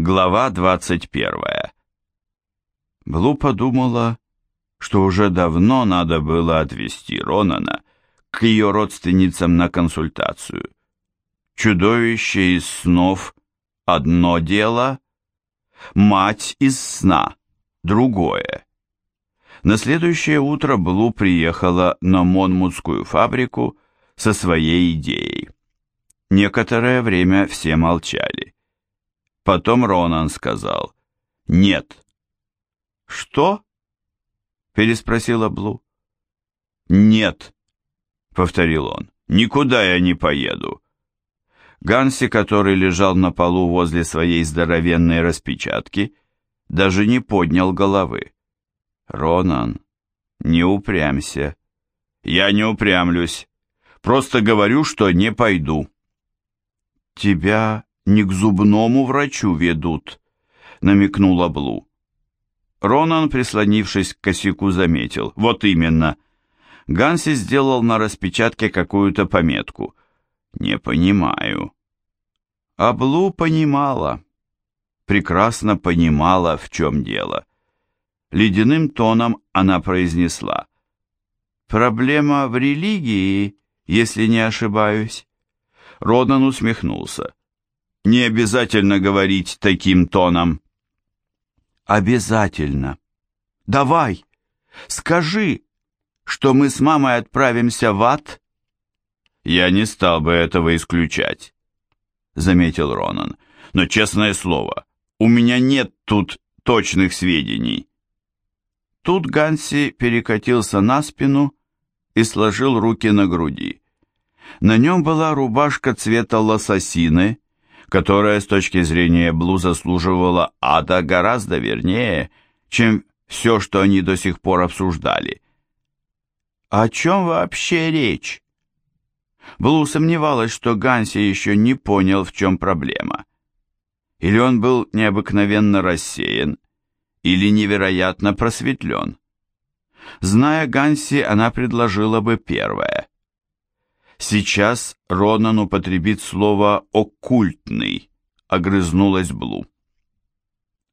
Глава 21. Блу подумала, что уже давно надо было отвезти Ронана к ее родственницам на консультацию. Чудовище из снов – одно дело, мать из сна – другое. На следующее утро Блу приехала на Монмутскую фабрику со своей идеей. Некоторое время все молчали. Потом Ронан сказал «Нет». «Что?» — переспросила Блу. «Нет», — повторил он, — «никуда я не поеду». Ганси, который лежал на полу возле своей здоровенной распечатки, даже не поднял головы. «Ронан, не упрямься». «Я не упрямлюсь. Просто говорю, что не пойду». «Тебя не к зубному врачу ведут», — намекнула Блу. Ронан, прислонившись к косяку, заметил. «Вот именно». Ганси сделал на распечатке какую-то пометку. «Не понимаю». А Блу понимала. Прекрасно понимала, в чем дело. Ледяным тоном она произнесла. «Проблема в религии, если не ошибаюсь». Ронан усмехнулся. Не обязательно говорить таким тоном. Обязательно. Давай, скажи, что мы с мамой отправимся в ад? Я не стал бы этого исключать, заметил Ронан. Но честное слово, у меня нет тут точных сведений. Тут Ганси перекатился на спину и сложил руки на груди. На нем была рубашка цвета лососины, которая с точки зрения Блу заслуживала ада гораздо вернее, чем все, что они до сих пор обсуждали. О чем вообще речь? Блу сомневалась, что Ганси еще не понял, в чем проблема. Или он был необыкновенно рассеян, или невероятно просветлен. Зная Ганси, она предложила бы первое. Сейчас Ронан употребит слово «оккультный», огрызнулась Блу.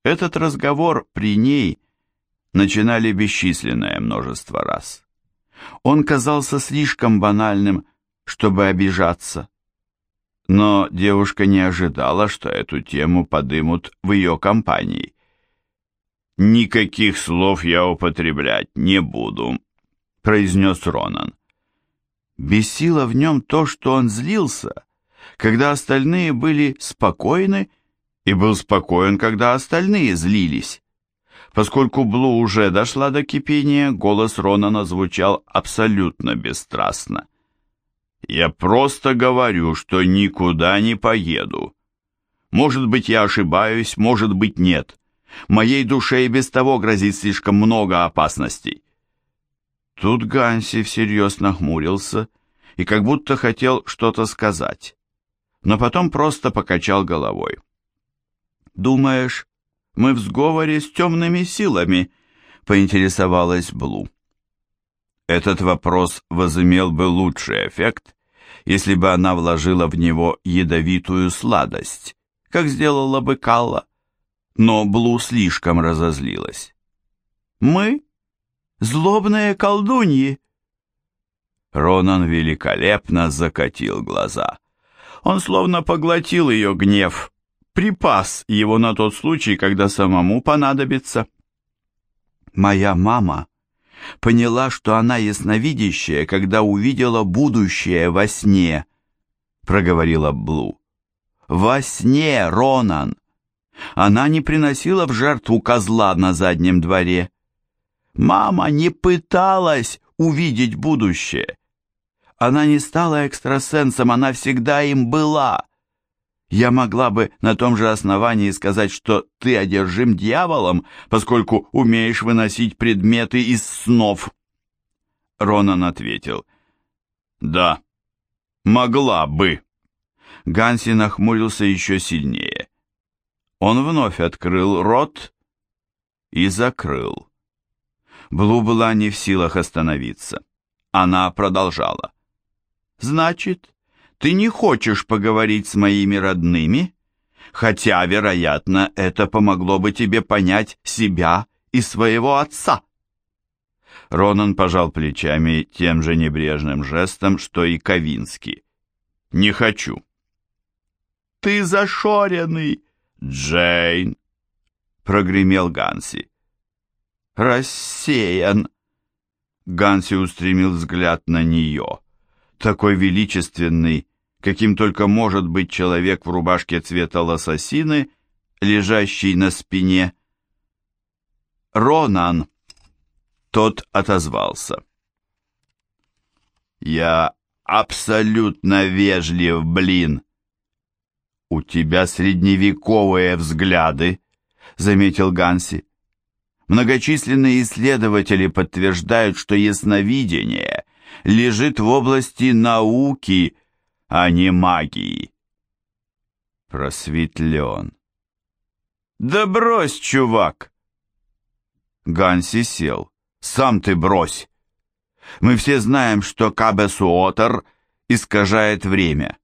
Этот разговор при ней начинали бесчисленное множество раз. Он казался слишком банальным, чтобы обижаться. Но девушка не ожидала, что эту тему подымут в ее компании. «Никаких слов я употреблять не буду», — произнес Ронан. Бесило в нем то, что он злился, когда остальные были спокойны, и был спокоен, когда остальные злились. Поскольку Блу уже дошла до кипения, голос Ронана звучал абсолютно бесстрастно. «Я просто говорю, что никуда не поеду. Может быть, я ошибаюсь, может быть, нет. Моей душе и без того грозит слишком много опасностей. Тут Ганси всерьез нахмурился и как будто хотел что-то сказать, но потом просто покачал головой. «Думаешь, мы в сговоре с темными силами?» — поинтересовалась Блу. Этот вопрос возымел бы лучший эффект, если бы она вложила в него ядовитую сладость, как сделала бы Калла, но Блу слишком разозлилась. «Мы?» Злобные колдуньи!» Ронан великолепно закатил глаза. Он словно поглотил ее гнев, припас его на тот случай, когда самому понадобится. «Моя мама поняла, что она ясновидящая, когда увидела будущее во сне», — проговорила Блу. «Во сне, Ронан! Она не приносила в жертву козла на заднем дворе. Мама не пыталась увидеть будущее. Она не стала экстрасенсом, она всегда им была. Я могла бы на том же основании сказать, что ты одержим дьяволом, поскольку умеешь выносить предметы из снов. Ронан ответил. Да, могла бы. Ганси нахмурился еще сильнее. Он вновь открыл рот и закрыл. Блу была не в силах остановиться. Она продолжала. «Значит, ты не хочешь поговорить с моими родными? хотя, вероятно, это помогло бы тебе понять себя и своего отца. Ронан пожал плечами тем же небрежным жестом, что и Ковинский. «Не хочу». «Ты зашоренный, Джейн!» — прогремел Ганси. «Рассеян!» Ганси устремил взгляд на нее, такой величественный, каким только может быть человек в рубашке цвета лососины, лежащий на спине. «Ронан!» Тот отозвался. «Я абсолютно вежлив, блин!» «У тебя средневековые взгляды», — заметил Ганси. Многочисленные исследователи подтверждают, что ясновидение лежит в области науки, а не магии. Просветлен. «Да брось, чувак!» Ганси сел. Сам ты брось. Мы все знаем, что Кабесуотер искажает время.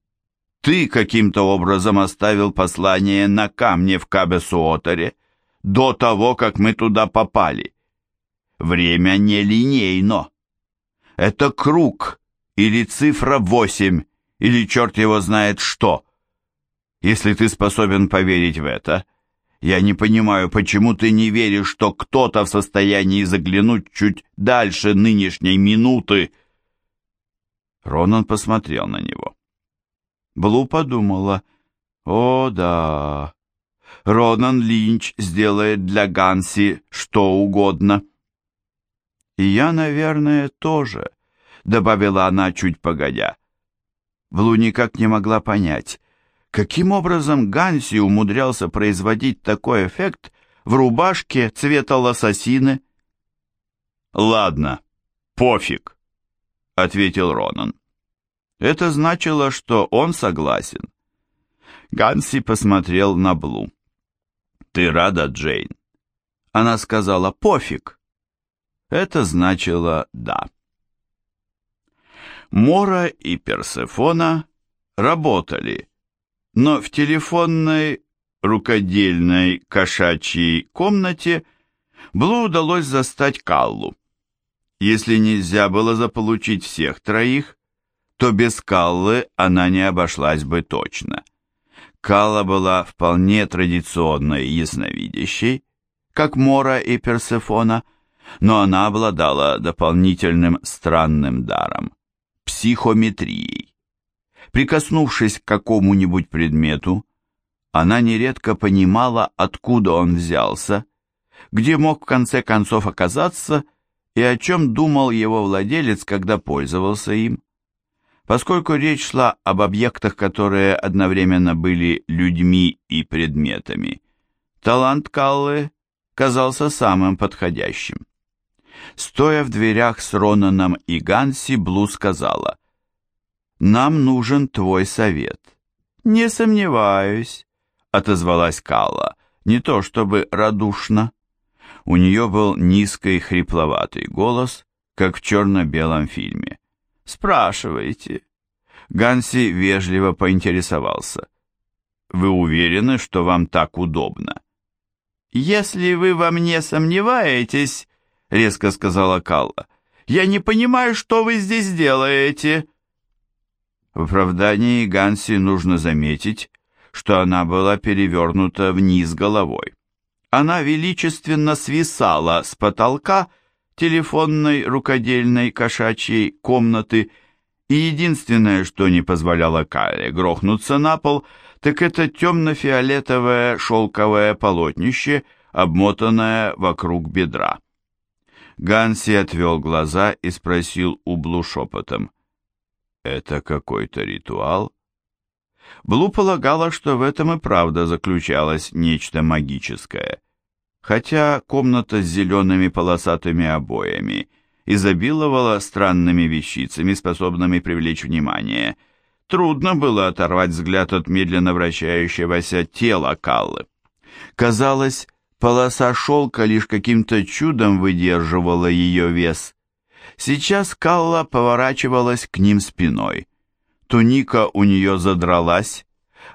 Ты каким-то образом оставил послание на камне в Кабесуотере до того, как мы туда попали. Время не линейно. Это круг или цифра восемь, или черт его знает что. Если ты способен поверить в это, я не понимаю, почему ты не веришь, что кто-то в состоянии заглянуть чуть дальше нынешней минуты. Ронан посмотрел на него. Блу подумала, о да, Ронан Линч сделает для Ганси что угодно. И я, наверное, тоже, добавила она чуть погодя. Блу никак не могла понять, Каким образом Ганси умудрялся производить такой эффект в рубашке цвета лососины? «Ладно, пофиг», — ответил Ронан. Это значило, что он согласен. Ганси посмотрел на Блу. «Ты рада, Джейн?» Она сказала «пофиг». Это значило «да». Мора и Персефона работали, но в телефонной рукодельной кошачьей комнате Блу удалось застать Каллу. Если нельзя было заполучить всех троих, то без Каллы она не обошлась бы точно. Калла была вполне традиционной ясновидящей, как Мора и Персефона, но она обладала дополнительным странным даром – психометрией. Прикоснувшись к какому-нибудь предмету, она нередко понимала, откуда он взялся, где мог в конце концов оказаться и о чем думал его владелец, когда пользовался им. Поскольку речь шла об объектах, которые одновременно были людьми и предметами, талант Каллы казался самым подходящим. Стоя в дверях с Ронаном и Ганси, Блу сказала, нам нужен твой совет». «Не сомневаюсь», — отозвалась Калла, не то чтобы радушно. У нее был низкий хрипловатый голос, как в черно-белом фильме. «Спрашивайте». Ганси вежливо поинтересовался. «Вы уверены, что вам так удобно?» «Если вы во мне сомневаетесь», — резко сказала Калла, — «я не понимаю, что вы здесь делаете». В оправдании Ганси нужно заметить, что она была перевернута вниз головой. Она величественно свисала с потолка телефонной рукодельной кошачьей комнаты, и единственное, что не позволяло Кале грохнуться на пол, так это темно-фиолетовое шелковое полотнище, обмотанное вокруг бедра. Ганси отвел глаза и спросил Ублу шепотом — это какой-то ритуал? Блу полагала, что в этом и правда заключалось нечто магическое. Хотя комната с зелеными полосатыми обоями изобиловала странными вещицами, способными привлечь внимание, трудно было оторвать взгляд от медленно вращающегося тела Каллы. Казалось, полоса шелка лишь каким-то чудом выдерживала ее вес. Сейчас Калла поворачивалась к ним спиной. Туника у нее задралась,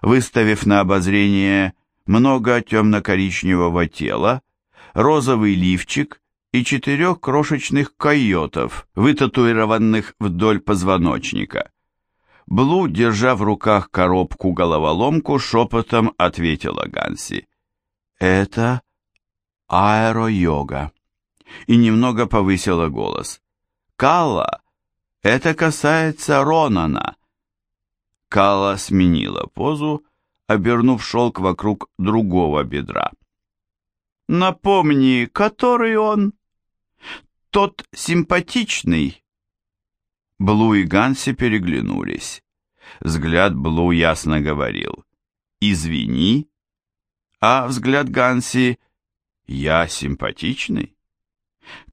выставив на обозрение много темно-коричневого тела, розовый лифчик и четырех крошечных койотов, вытатуированных вдоль позвоночника. Блу, держа в руках коробку-головоломку, шепотом ответила Ганси. «Это аэро-йога». И немного повысила голос. «Калла, это касается Ронана». Калла сменила позу, обернув шелк вокруг другого бедра. «Напомни, который он?» «Тот симпатичный». Блу и Ганси переглянулись. Взгляд Блу ясно говорил «Извини», а взгляд Ганси «Я симпатичный».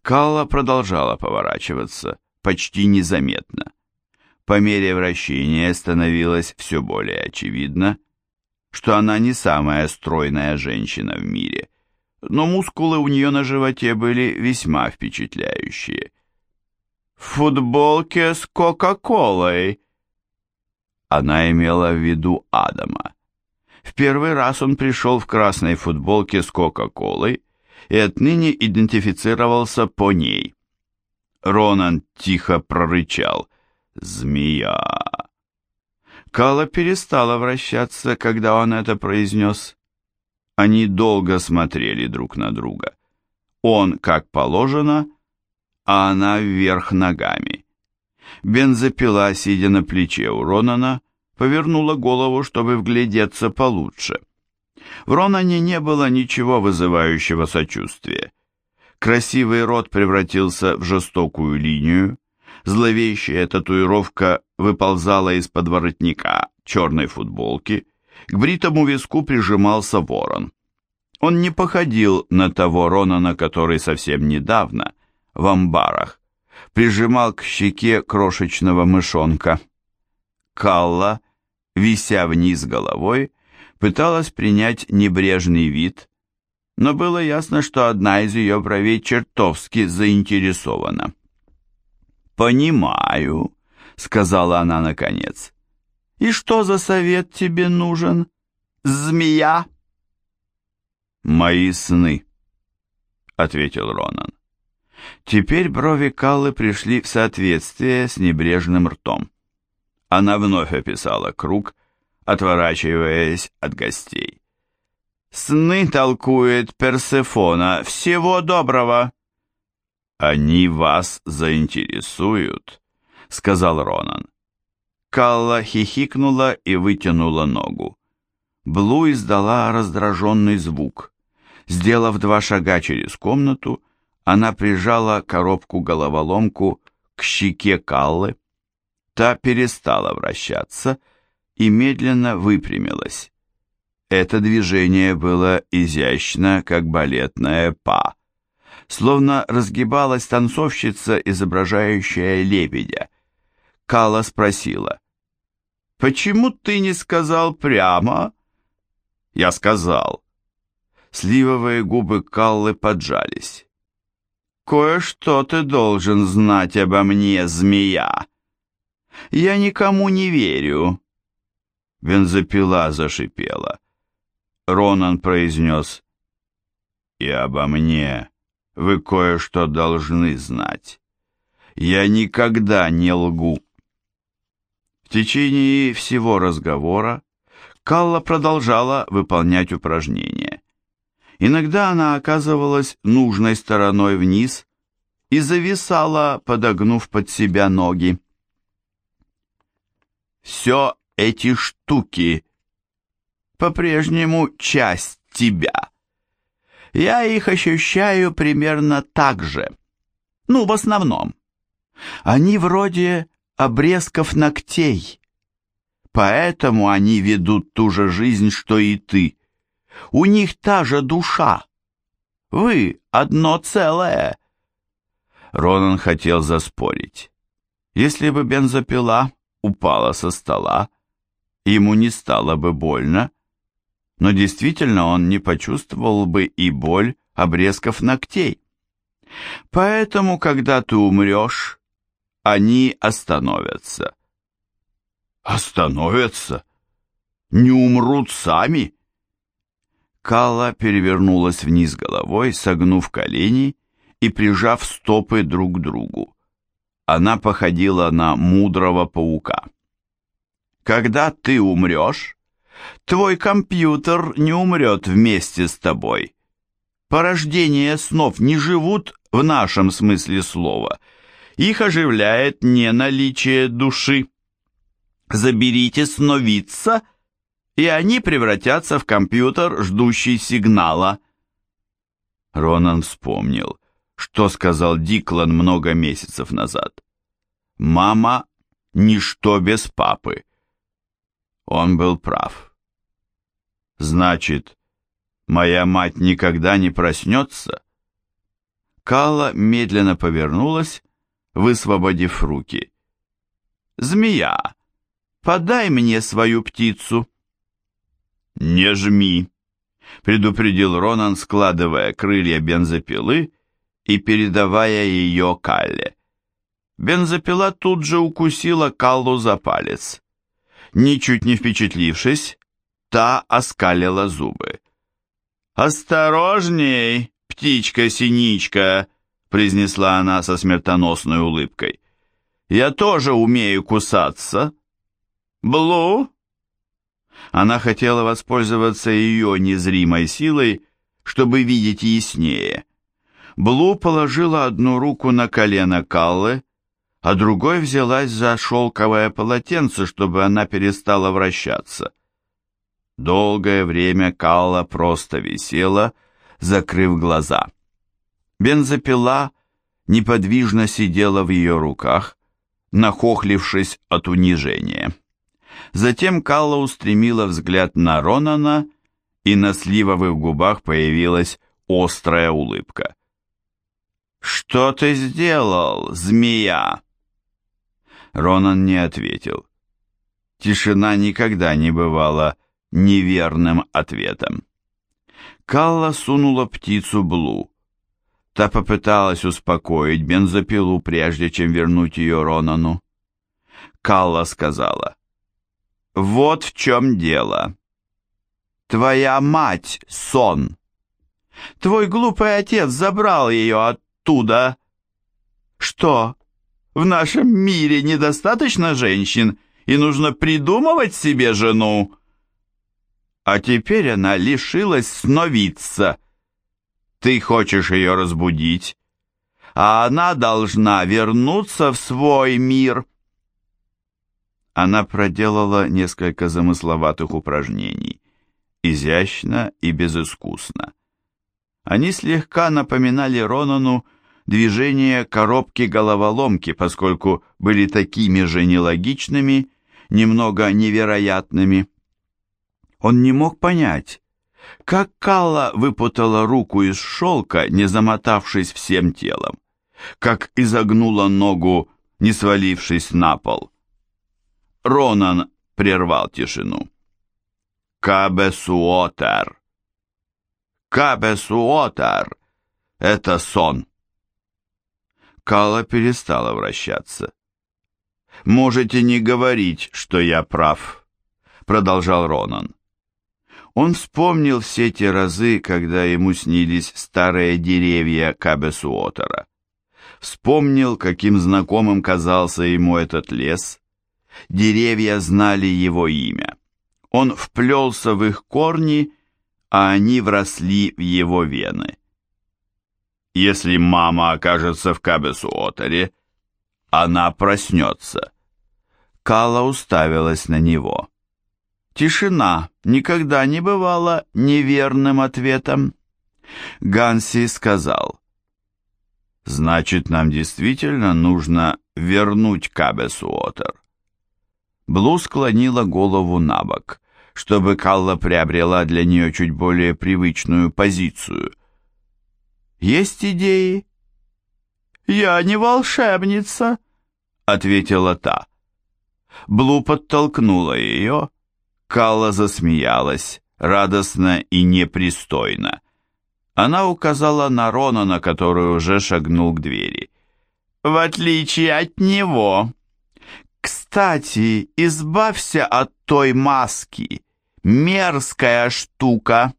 Калла продолжала поворачиваться, почти незаметно. По мере вращения становилось все более очевидно, что она не самая стройная женщина в мире, но мускулы у нее на животе были весьма впечатляющие. «В футболке с Кока-Колой!» Она имела в виду Адама. В первый раз он пришел в красной футболке с Кока-Колой и отныне идентифицировался по ней. Ронан тихо прорычал «Змея!» Кала перестала вращаться, когда он это произнес. Они долго смотрели друг на друга. Он, как положено, а она вверх ногами. Бензопила, сидя на плече у Ронана, повернула голову, чтобы вглядеться получше. В Ронане не было ничего вызывающего сочувствия. Красивый рот превратился в жестокую линию, Зловещая татуировка выползала из-под воротника черной футболки, к бритому виску прижимался ворон. Он не походил на того Ронана, который совсем недавно, в амбарах, прижимал к щеке крошечного мышонка. Калла, вися вниз головой, пыталась принять небрежный вид, но было ясно, что одна из ее бровей чертовски заинтересована. «Понимаю», — сказала она наконец. «И что за совет тебе нужен, змея?» «Мои сны», — ответил Ронан. Теперь брови Каллы пришли в соответствие с небрежным ртом. Она вновь описала круг, отворачиваясь от гостей. «Сны толкует Персефона. Всего доброго!» «Они вас заинтересуют», — сказал Ронан. Калла хихикнула и вытянула ногу. Блу издала раздраженный звук. Сделав два шага через комнату, она прижала коробку-головоломку к щеке Каллы. Та перестала вращаться и медленно выпрямилась. Это движение было изящно, как балетная па словно разгибалась танцовщица, изображающая лебедя. Кала спросила, «Почему ты не сказал прямо?» «Я сказал». Сливовые губы Каллы поджались. «Кое-что ты должен знать обо мне, змея!» «Я никому не верю!» Бензопила зашипела. Ронан произнес «И обо мне вы кое-что должны знать. Я никогда не лгу. В течение всего разговора Калла продолжала выполнять упражнения. Иногда она оказывалась нужной стороной вниз и зависала, подогнув под себя ноги. «Все эти штуки по-прежнему часть тебя», я их ощущаю примерно так же. Ну, в основном. Они вроде обрезков ногтей. Поэтому они ведут ту же жизнь, что и ты. У них та же душа. Вы одно целое. Ронан хотел заспорить. Если бы бензопила упала со стола, ему не стало бы больно, но действительно он не почувствовал бы и боль обрезков ногтей. Поэтому, когда ты умрешь, они остановятся. Остановятся? не умрут сами. Калла перевернулась вниз головой, согнув колени и прижав стопы друг к другу. Она походила на мудрого паука. «Когда ты умрешь, твой компьютер не умрет вместе с тобой. Порождения снов не живут в нашем смысле слова. Их оживляет не наличие души. Заберите сновидца, и они превратятся в компьютер, ждущий сигнала. Ронан вспомнил, что сказал Диклан много месяцев назад. «Мама — ничто без папы». Он был прав. «Значит, моя мать никогда не проснется?» Калла медленно повернулась, высвободив руки. «Змея, подай мне свою птицу». «Не жми», — предупредил Ронан, складывая крылья бензопилы и передавая ее Калле. Бензопила тут же укусила Каллу за палец. Ничуть не впечатлившись, та оскалила зубы. «Осторожней!» птичка-синичка», — произнесла она со смертоносной улыбкой. «Я тоже умею кусаться». «Блу?» Она хотела воспользоваться ее незримой силой, чтобы видеть яснее. Блу положила одну руку на колено Каллы, а другой взялась за шелковое полотенце, чтобы она перестала вращаться. Долгое время Калла просто висела, закрыв глаза. Бензопила неподвижно сидела в ее руках, нахохлившись от унижения. Затем Калла устремила взгляд на Ронана, и на сливовых губах появилась острая улыбка. «Что ты сделал, змея?» Ронан не ответил. Тишина никогда не бывала неверным ответом. Калла сунула птицу Блу. Та попыталась успокоить бензопилу, прежде чем вернуть ее Ронану. Калла сказала, «Вот в чем дело. Твоя мать — сон. Твой глупый отец забрал ее оттуда. Что, в нашем мире недостаточно женщин, и нужно придумывать себе жену?» а теперь она лишилась сновидца. Ты хочешь ее разбудить, а она должна вернуться в свой мир. Она проделала несколько замысловатых упражнений, изящно и безыскусно. Они слегка напоминали Ронану движение коробки головоломки, поскольку были такими же нелогичными, немного невероятными. Он не мог понять, как Калла выпутала руку из шелка, не замотавшись всем телом, как изогнула ногу, не свалившись на пол. Ронан прервал тишину. Кабесуотер. Кабесуотер. Это сон. Кала перестала вращаться. «Можете не говорить, что я прав», — продолжал Ронан. Он вспомнил все те разы, когда ему снились старые деревья Кабесуотера. Вспомнил, каким знакомым казался ему этот лес. Деревья знали его имя. Он вплелся в их корни, а они вросли в его вены. Если мама окажется в Кабесуотере, она проснется. Кала уставилась на него. Тишина никогда не бывала неверным ответом. Ганси сказал, «Значит, нам действительно нужно вернуть Кабесуотер». Блу склонила голову на бок, чтобы Калла приобрела для нее чуть более привычную позицию. «Есть идеи?» «Я не волшебница», — ответила та. Блу подтолкнула ее, Калла засмеялась, радостно и непристойно. Она указала на Ронана, который уже шагнул к двери. «В отличие от него. Кстати, избавься от той маски. «Мерзкая штука!»